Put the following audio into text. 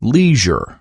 leisure.